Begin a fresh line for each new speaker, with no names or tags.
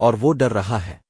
اور وہ ڈر رہا ہے۔